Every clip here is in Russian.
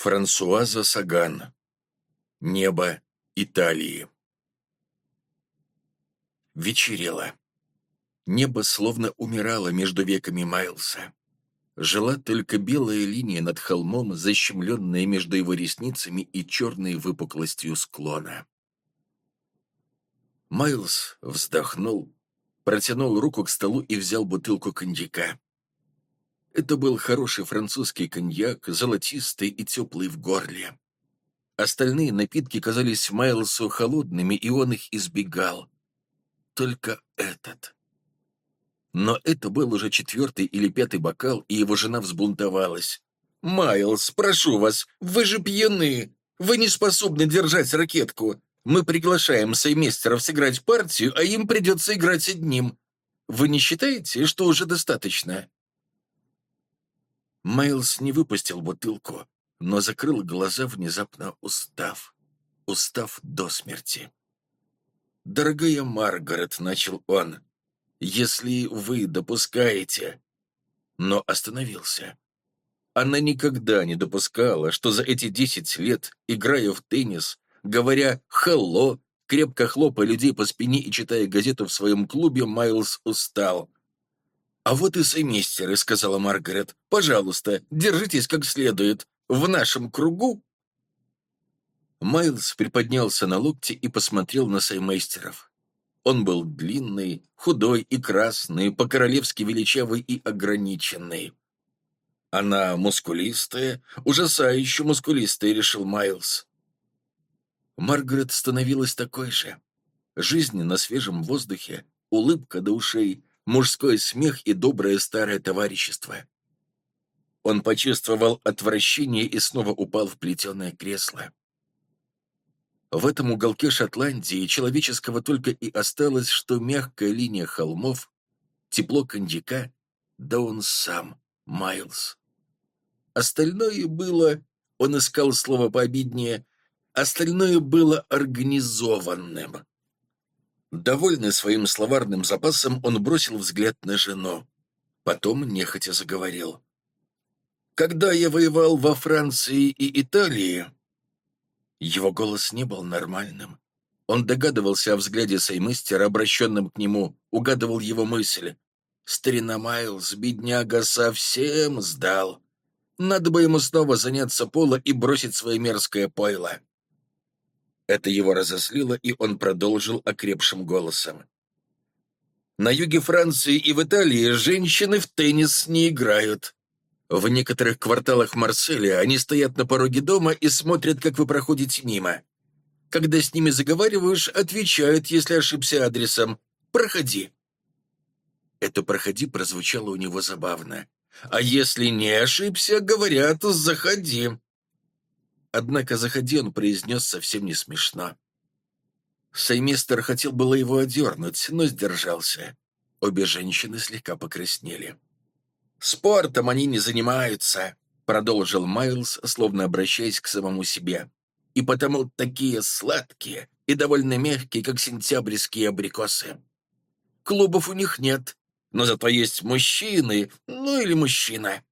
Франсуаза Саган. Небо Италии. Вечерело. Небо словно умирало между веками Майлса. Жила только белая линия над холмом, защемленная между его ресницами и черной выпуклостью склона. Майлз вздохнул, протянул руку к столу и взял бутылку коньяка. Это был хороший французский коньяк, золотистый и теплый в горле. Остальные напитки казались Майлсу холодными, и он их избегал. Только этот. Но это был уже четвертый или пятый бокал, и его жена взбунтовалась. «Майлз, прошу вас, вы же пьяны! Вы не способны держать ракетку! Мы приглашаем сейместеров сыграть партию, а им придется играть одним. Вы не считаете, что уже достаточно?» Майлз не выпустил бутылку, но закрыл глаза, внезапно устав. Устав до смерти. «Дорогая Маргарет», — начал он, — «если вы допускаете...» Но остановился. Она никогда не допускала, что за эти десять лет, играя в теннис, говоря «хелло», крепко хлопая людей по спине и читая газету в своем клубе, Майлз устал. «А вот и семестеры», — сказала Маргарет. «Пожалуйста, держитесь как следует. В нашем кругу...» Майлз приподнялся на локте и посмотрел на сеймейстеров. Он был длинный, худой и красный, по-королевски величавый и ограниченный. Она мускулистая, ужасающе мускулистая, решил Майлз. Маргарет становилась такой же. Жизнь на свежем воздухе, улыбка до ушей, мужской смех и доброе старое товарищество. Он почувствовал отвращение и снова упал в плетеное кресло. В этом уголке Шотландии человеческого только и осталось, что мягкая линия холмов, тепло коньяка, да он сам, Майлз. Остальное было, он искал слово пообиднее, остальное было организованным. Довольный своим словарным запасом, он бросил взгляд на жену. Потом нехотя заговорил. «Когда я воевал во Франции и Италии...» Его голос не был нормальным. Он догадывался о взгляде Сеймыстера, обращенном к нему, угадывал его мысль. Старина Майлз, бедняга, совсем сдал. Надо бы ему снова заняться поло и бросить свое мерзкое пойло. Это его разослило, и он продолжил окрепшим голосом. На юге Франции и в Италии женщины в теннис не играют. В некоторых кварталах Марселя они стоят на пороге дома и смотрят, как вы проходите мимо. Когда с ними заговариваешь, отвечают, если ошибся адресом. «Проходи». Это «проходи» прозвучало у него забавно. А если не ошибся, говорят «заходи». Однако, заходи, он произнес совсем не смешно. Сеймистер хотел было его одернуть, но сдержался. Обе женщины слегка покраснели. «Спортом они не занимаются», — продолжил Майлз, словно обращаясь к самому себе. «И потому такие сладкие и довольно мягкие, как сентябрьские абрикосы. Клубов у них нет, но зато есть мужчины, ну или мужчина.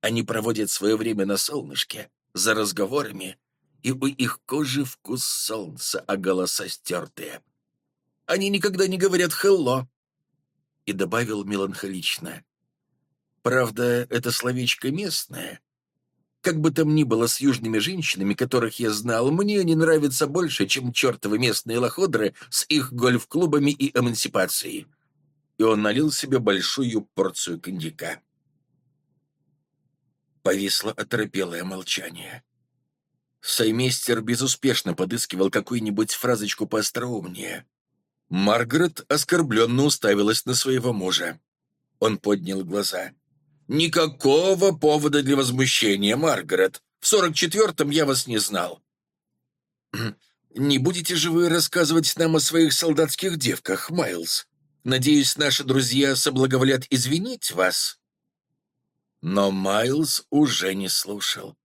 Они проводят свое время на солнышке, за разговорами, и у их кожи вкус солнца, а голоса стертые. Они никогда не говорят «хелло», и добавил меланхолично. Правда, это словечко местное. Как бы там ни было с южными женщинами, которых я знал, мне они нравятся больше, чем чертовы местные лоходры с их гольф-клубами и эмансипацией. И он налил себе большую порцию коньяка. Повисло оторопелое молчание. Саймейстер безуспешно подыскивал какую-нибудь фразочку поостроумнее. Маргарет оскорбленно уставилась на своего мужа. Он поднял глаза. «Никакого повода для возмущения, Маргарет. В сорок четвертом я вас не знал». «Не будете же вы рассказывать нам о своих солдатских девках, Майлз? Надеюсь, наши друзья соблаговолят извинить вас?» Но Майлз уже не слушал.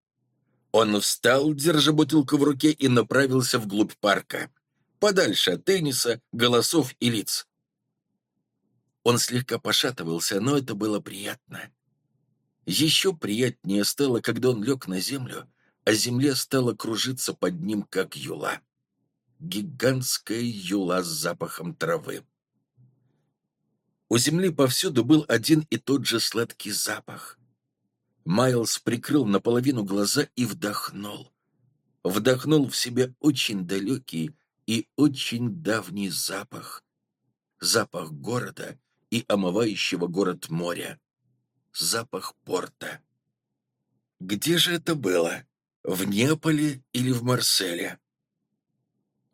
Он встал, держа бутылку в руке, и направился вглубь парка, подальше от тенниса, голосов и лиц. Он слегка пошатывался, но это было приятно. Еще приятнее стало, когда он лег на землю, а земля стала кружиться под ним, как юла. Гигантская юла с запахом травы. У земли повсюду был один и тот же сладкий запах. Майлз прикрыл наполовину глаза и вдохнул. Вдохнул в себя очень далекий и очень давний запах. Запах города и омывающего город моря. Запах порта. Где же это было? В Неаполе или в Марселе?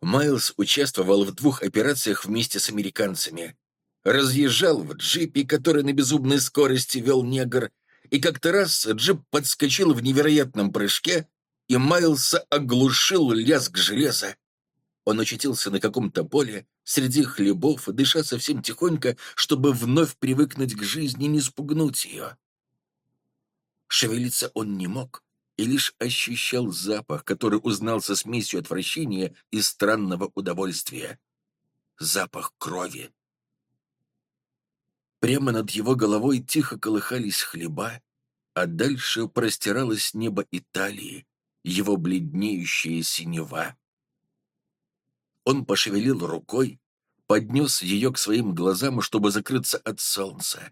Майлз участвовал в двух операциях вместе с американцами. Разъезжал в джипе, который на безумной скорости вел негр, и как-то раз джип подскочил в невероятном прыжке, и Майлса оглушил лязг железа. Он очутился на каком-то поле, среди хлебов, дыша совсем тихонько, чтобы вновь привыкнуть к жизни и не спугнуть ее. Шевелиться он не мог и лишь ощущал запах, который узнал со смесью отвращения и странного удовольствия. Запах крови. Прямо над его головой тихо колыхались хлеба, а дальше простиралось небо Италии, его бледнеющая синева. Он пошевелил рукой, поднес ее к своим глазам, чтобы закрыться от солнца.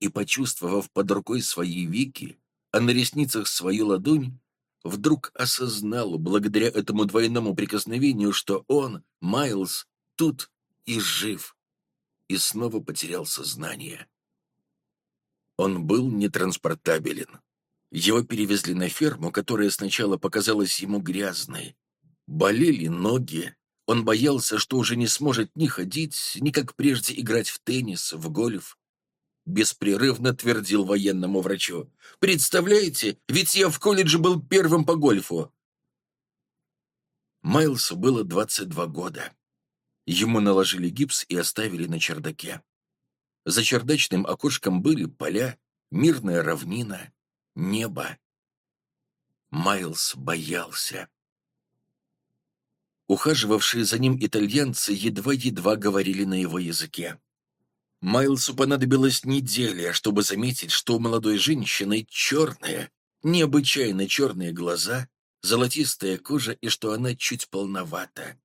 И, почувствовав под рукой свои веки, а на ресницах свою ладонь, вдруг осознал, благодаря этому двойному прикосновению, что он, Майлз, тут и жив, и снова потерял сознание. Он был нетранспортабелен. Его перевезли на ферму, которая сначала показалась ему грязной. Болели ноги. Он боялся, что уже не сможет ни ходить, ни как прежде играть в теннис, в гольф беспрерывно твердил военному врачу. «Представляете, ведь я в колледже был первым по гольфу!» Майлсу было 22 года. Ему наложили гипс и оставили на чердаке. За чердачным окошком были поля, мирная равнина, небо. Майлз боялся. Ухаживавшие за ним итальянцы едва-едва говорили на его языке. Майлсу понадобилась неделя, чтобы заметить, что у молодой женщины черные, необычайно черные глаза, золотистая кожа и что она чуть полновата.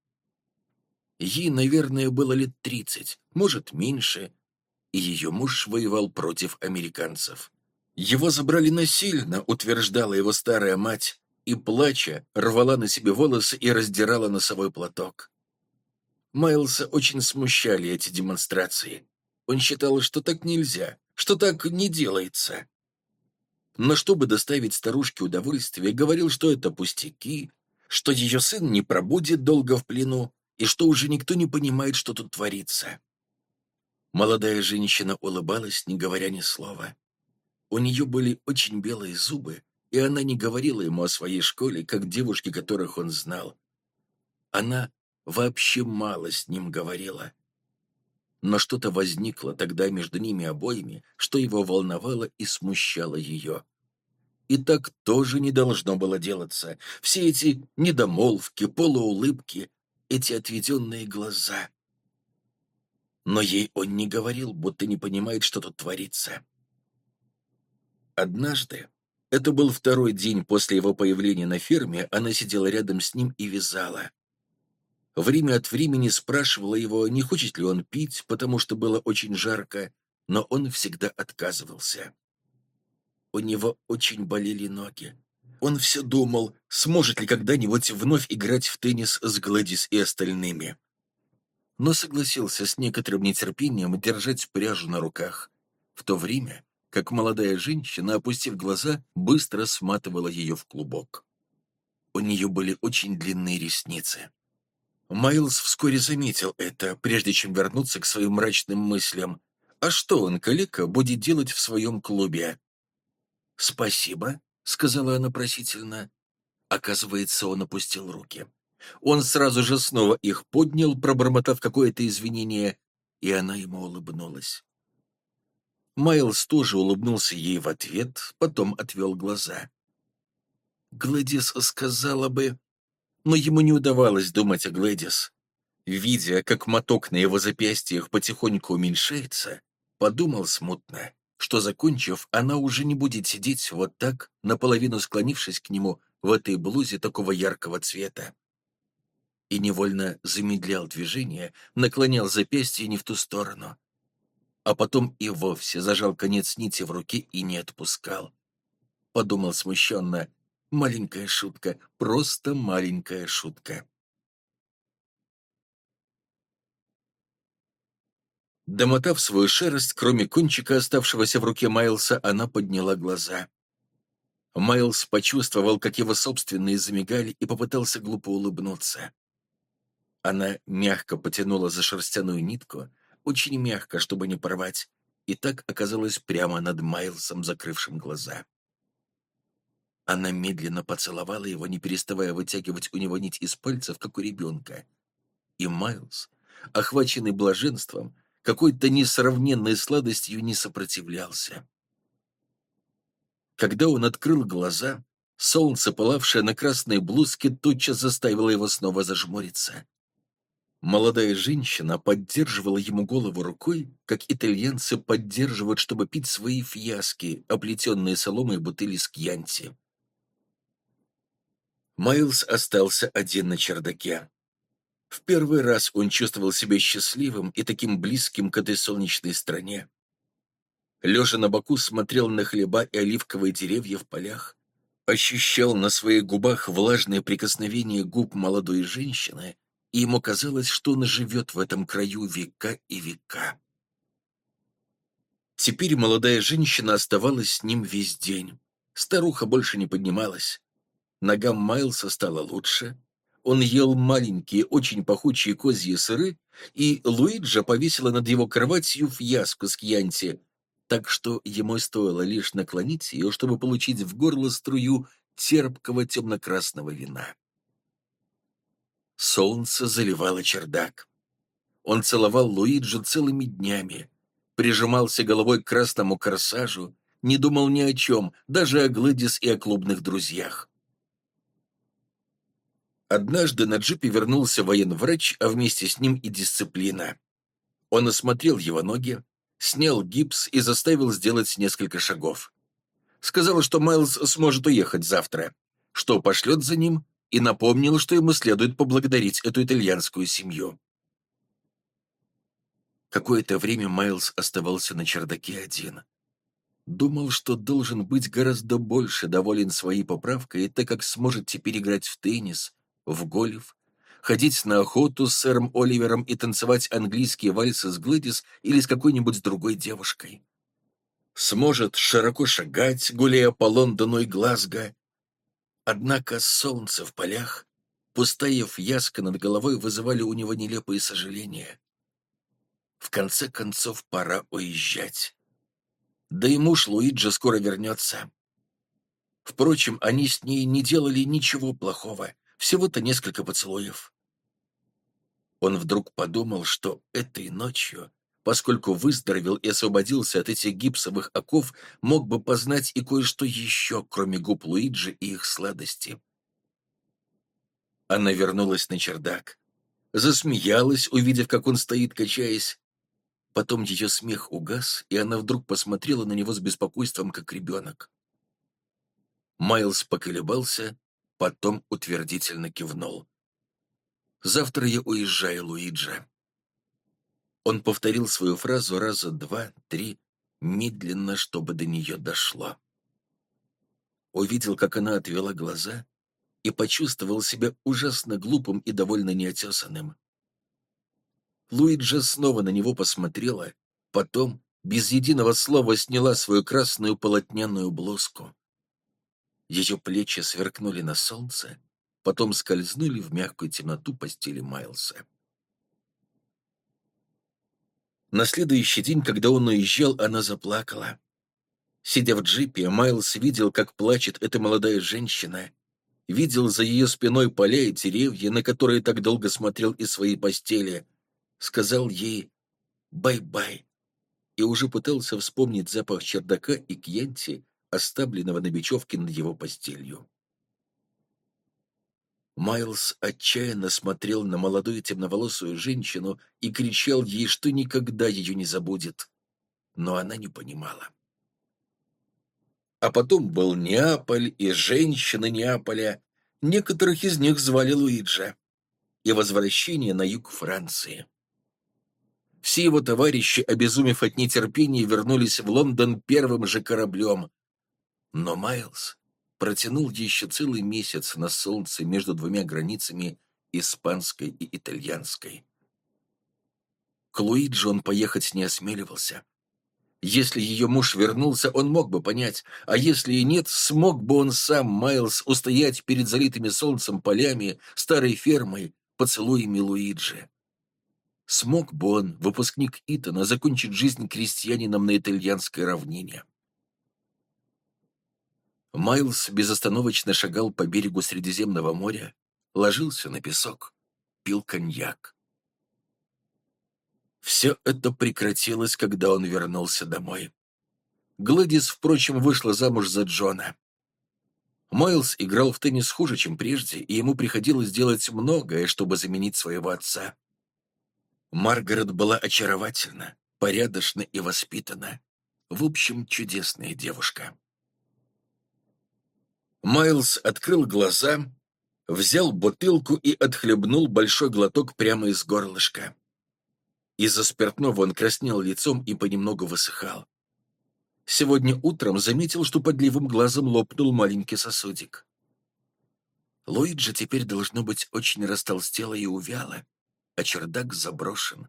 Ей, наверное, было лет тридцать, может, меньше, и ее муж воевал против американцев. Его забрали насильно, утверждала его старая мать, и, плача, рвала на себе волосы и раздирала носовой платок. Майлса очень смущали эти демонстрации. Он считал, что так нельзя, что так не делается. Но чтобы доставить старушке удовольствие, говорил, что это пустяки, что ее сын не пробудет долго в плену, и что уже никто не понимает, что тут творится. Молодая женщина улыбалась, не говоря ни слова. У нее были очень белые зубы, и она не говорила ему о своей школе, как девушки, которых он знал. Она вообще мало с ним говорила но что-то возникло тогда между ними обоими, что его волновало и смущало ее. И так тоже не должно было делаться. Все эти недомолвки, полуулыбки, эти отведенные глаза. Но ей он не говорил, будто не понимает, что тут творится. Однажды, это был второй день после его появления на ферме, она сидела рядом с ним и вязала. Время от времени спрашивала его, не хочет ли он пить, потому что было очень жарко, но он всегда отказывался. У него очень болели ноги. Он все думал, сможет ли когда-нибудь вновь играть в теннис с Гладис и остальными. Но согласился с некоторым нетерпением держать пряжу на руках, в то время как молодая женщина, опустив глаза, быстро сматывала ее в клубок. У нее были очень длинные ресницы. Майлз вскоре заметил это, прежде чем вернуться к своим мрачным мыслям. А что он, калека, будет делать в своем клубе? «Спасибо», — сказала она просительно. Оказывается, он опустил руки. Он сразу же снова их поднял, пробормотав какое-то извинение, и она ему улыбнулась. Майлз тоже улыбнулся ей в ответ, потом отвел глаза. Гладис сказала бы, но ему не удавалось думать о Глэдис. Видя, как моток на его запястьях потихоньку уменьшается, подумал смутно, что, закончив, она уже не будет сидеть вот так, наполовину склонившись к нему, в этой блузе такого яркого цвета. И невольно замедлял движение, наклонял запястье не в ту сторону. А потом и вовсе зажал конец нити в руке и не отпускал. Подумал смущенно, маленькая шутка, просто маленькая шутка. Домотав свою шерсть, кроме кончика, оставшегося в руке Майлса, она подняла глаза. Майлз почувствовал, как его собственные замигали, и попытался глупо улыбнуться. Она мягко потянула за шерстяную нитку, очень мягко, чтобы не порвать, и так оказалась прямо над Майлсом, закрывшим глаза. Она медленно поцеловала его, не переставая вытягивать у него нить из пальцев, как у ребенка. И Майлз, охваченный блаженством, какой-то несравненной сладостью не сопротивлялся. Когда он открыл глаза, солнце, пылавшее на красной блузке, тотчас заставило его снова зажмуриться. Молодая женщина поддерживала ему голову рукой, как итальянцы поддерживают, чтобы пить свои фьяски, оплетенные соломой бутыли с кьянти. Майлз остался один на чердаке. В первый раз он чувствовал себя счастливым и таким близким к этой солнечной стране. Лежа на боку смотрел на хлеба и оливковые деревья в полях, ощущал на своих губах влажное прикосновение губ молодой женщины, и ему казалось, что он живет в этом краю века и века. Теперь молодая женщина оставалась с ним весь день. Старуха больше не поднималась. Ногам Майлса стало лучше, он ел маленькие, очень пахучие козьи сыры, и Луиджа повесила над его кроватью фьяску с кьянти, так что ему стоило лишь наклонить ее, чтобы получить в горло струю терпкого темно-красного вина. Солнце заливало чердак. Он целовал Луиджу целыми днями, прижимался головой к красному корсажу, не думал ни о чем, даже о Глэдис и о клубных друзьях. Однажды на джипе вернулся военврач, а вместе с ним и дисциплина. Он осмотрел его ноги, снял гипс и заставил сделать несколько шагов. Сказал, что Майлз сможет уехать завтра, что пошлет за ним, и напомнил, что ему следует поблагодарить эту итальянскую семью. Какое-то время Майлз оставался на чердаке один. Думал, что должен быть гораздо больше доволен своей поправкой, так как сможет теперь играть в теннис, в гольф, ходить на охоту с сэром Оливером и танцевать английские вальсы с Глэдис или с какой-нибудь другой девушкой. Сможет широко шагать, гуляя по Лондону и Глазго. Однако солнце в полях, пустая фьяска над головой вызывали у него нелепые сожаления. В конце концов, пора уезжать. Да и муж Луиджи скоро вернется. Впрочем, они с ней не делали ничего плохого, всего-то несколько поцелуев. Он вдруг подумал, что этой ночью, поскольку выздоровел и освободился от этих гипсовых оков, мог бы познать и кое-что еще, кроме губ Луиджи и их сладости. Она вернулась на чердак. Засмеялась, увидев, как он стоит, качаясь. Потом ее смех угас, и она вдруг посмотрела на него с беспокойством, как ребенок. Майлз поколебался, потом утвердительно кивнул. «Завтра я уезжаю, Луиджи». Он повторил свою фразу раза два-три, медленно, чтобы до нее дошло. Увидел, как она отвела глаза, и почувствовал себя ужасно глупым и довольно неотесанным. Луиджа снова на него посмотрела, потом, без единого слова, сняла свою красную полотняную блузку. Ее плечи сверкнули на солнце, потом скользнули в мягкую темноту постели Майлса. На следующий день, когда он уезжал, она заплакала. Сидя в джипе, Майлз видел, как плачет эта молодая женщина, видел за ее спиной поля и деревья, на которые так долго смотрел из своей постели, сказал ей «bye-bye» и уже пытался вспомнить запах чердака и кьянти, оставленного на бечевке над его постелью. Майлз отчаянно смотрел на молодую темноволосую женщину и кричал ей, что никогда ее не забудет. Но она не понимала. А потом был Неаполь и женщины Неаполя. Некоторых из них звали Луиджа. И возвращение на юг Франции. Все его товарищи, обезумев от нетерпения, вернулись в Лондон первым же кораблем. Но Майлз протянул еще целый месяц на солнце между двумя границами испанской и итальянской. К Луиджи он поехать не осмеливался. Если ее муж вернулся, он мог бы понять, а если и нет, смог бы он сам, Майлз, устоять перед залитыми солнцем полями, старой фермой, поцелуями Луиджи. Смог бы он, выпускник Итана, закончить жизнь крестьянином на итальянской равнине. Майлз безостановочно шагал по берегу Средиземного моря, ложился на песок, пил коньяк. Все это прекратилось, когда он вернулся домой. Гладис, впрочем, вышла замуж за Джона. Майлз играл в теннис хуже, чем прежде, и ему приходилось делать многое, чтобы заменить своего отца. Маргарет была очаровательна, порядочна и воспитана. В общем, чудесная девушка. Майлз открыл глаза, взял бутылку и отхлебнул большой глоток прямо из горлышка. Из-за спиртного он краснел лицом и понемногу высыхал. Сегодня утром заметил, что под левым глазом лопнул маленький сосудик. Луиджи теперь должно быть очень растолстела и увяла а чердак заброшен.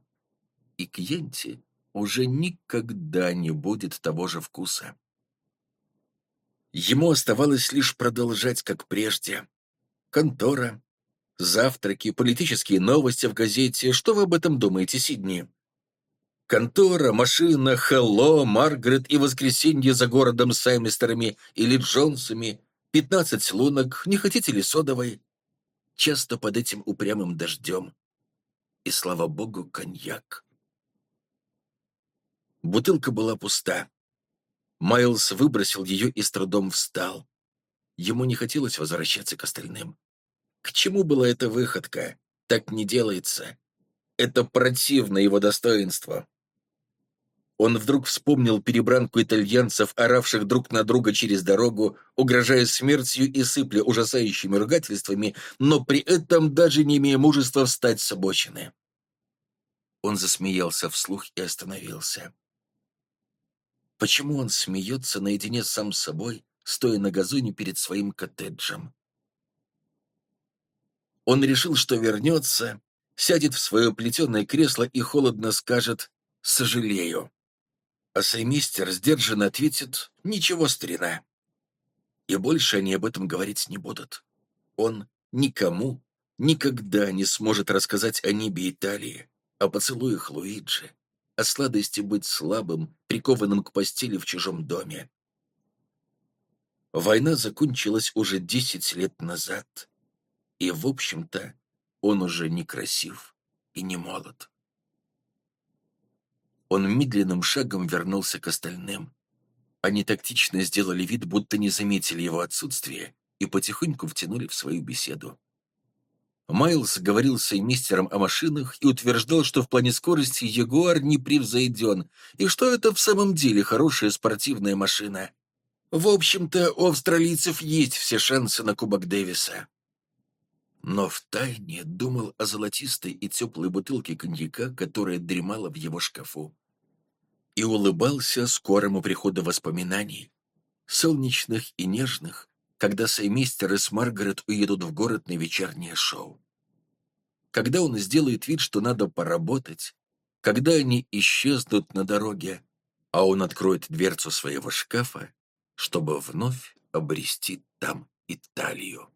И Кьенти уже никогда не будет того же вкуса. Ему оставалось лишь продолжать, как прежде. Контора, завтраки, политические новости в газете. Что вы об этом думаете, Сидни? Контора, машина, Хелло, Маргарет и воскресенье за городом с Саймистерами или Джонсами, пятнадцать лунок, не хотите ли содовой? Часто под этим упрямым дождем и, слава богу, коньяк. Бутылка была пуста. Майлз выбросил ее и с трудом встал. Ему не хотелось возвращаться к остальным. К чему была эта выходка? Так не делается. Это противно его достоинству. Он вдруг вспомнил перебранку итальянцев, оравших друг на друга через дорогу, угрожая смертью и сыпля ужасающими ругательствами, но при этом даже не имея мужества встать с обочины. Он засмеялся вслух и остановился. Почему он смеется наедине сам с собой, стоя на газоне перед своим коттеджем? Он решил, что вернется, сядет в свое плетеное кресло и холодно скажет «сожалею». А Саймистер сдержанно ответит «Ничего, старина». И больше они об этом говорить не будут. Он никому никогда не сможет рассказать о небе Италии, о поцелуях Луиджи, о сладости быть слабым, прикованным к постели в чужом доме. Война закончилась уже десять лет назад, и, в общем-то, он уже не красив и не молод. Он медленным шагом вернулся к остальным. Они тактично сделали вид, будто не заметили его отсутствие, и потихоньку втянули в свою беседу. Майлз говорил с мистером о машинах и утверждал, что в плане скорости Ягуар не превзойден, и что это в самом деле хорошая спортивная машина. В общем-то, у австралийцев есть все шансы на Кубок Дэвиса но втайне думал о золотистой и теплой бутылке коньяка, которая дремала в его шкафу. И улыбался скорому приходу воспоминаний, солнечных и нежных, когда Сеймистер и с Маргарет уедут в город на вечернее шоу. Когда он сделает вид, что надо поработать, когда они исчезнут на дороге, а он откроет дверцу своего шкафа, чтобы вновь обрести там Италию.